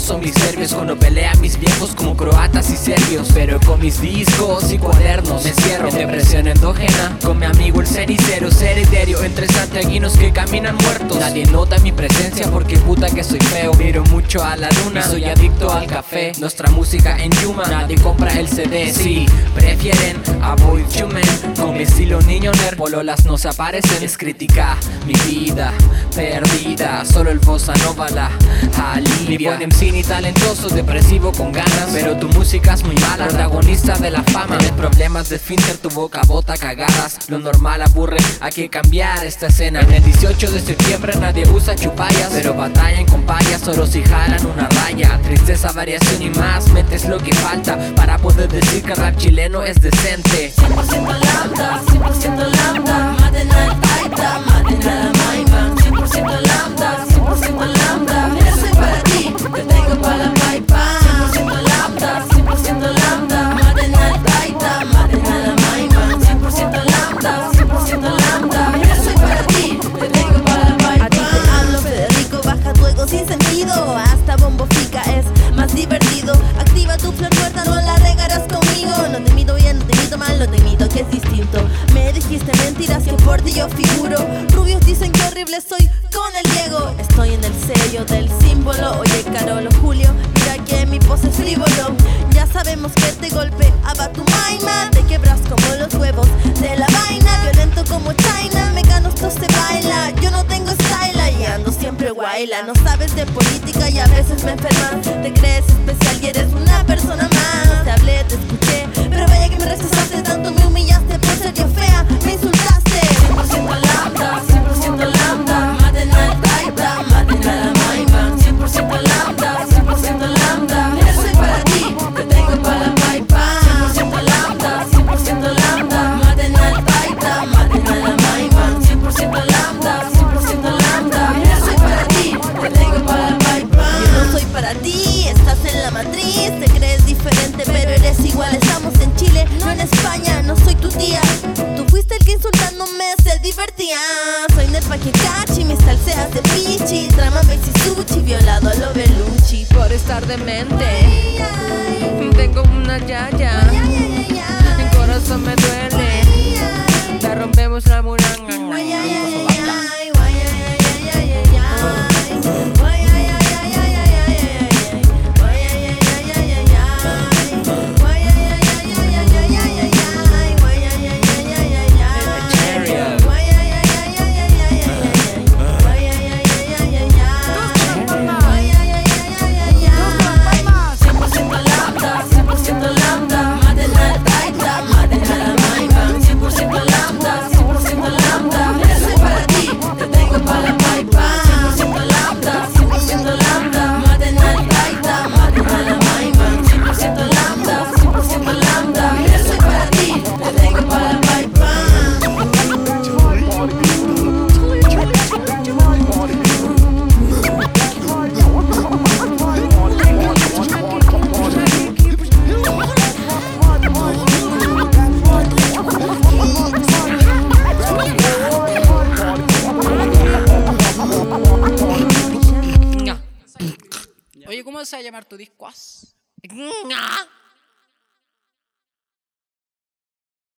son mis serbios Cuando pelean mis viejos como croatas y serbios. Pero con mis discos y cuadernos me cierro en depresión endógena Con mi amigo el cenicero, seriderio Entre santiaguinos que caminan muertos. Nadie nota mi presencia porque puta que soy feo. Miro mucho a la luna, soy adicto al café. Nuestra música en Yuma, nadie compra el CD Sí, prefieren a Boy Chumen Con mi estilo niño nerd, pololas no se aparecen Es crítica, mi vida perdida. Solo el bossa nova la alivia. Mi buen MC talentoso, depresivo con ganas. Pero tu música es muy mala, protagonista de la fama. Tienes problemas de finter, tu boca bota cagadas. Lo normal aburre, hay que cambiar esta escena. En el 18 de septiembre nadie usa chupallas Pero batallan con payas, solo si jalan una raya. Tristeza, variación y más, metes lo que falta. Para poder decir que el rap chileno es decente. 100% lambda, 100% lambda Soy con el Diego. Estoy en el sello del símbolo. Oye Carolo Julio, mira que mi pose es frívolo. Ya sabemos que te golpeaba tu maima. Te quebras como los huevos de la vaina. Violento como China, me gano esto se baila. Yo no tengo style y ando siempre guayla. No sabes de política y a veces me enferman Te crees especial y eres una persona más. Te hablé, te escuché, pero vaya Trama Bexy Sushi, violado a lo Belucci por estar demente. Tengo una yaya, el corazón me duele. Oye, ¿cómo se va a llamar tu disco?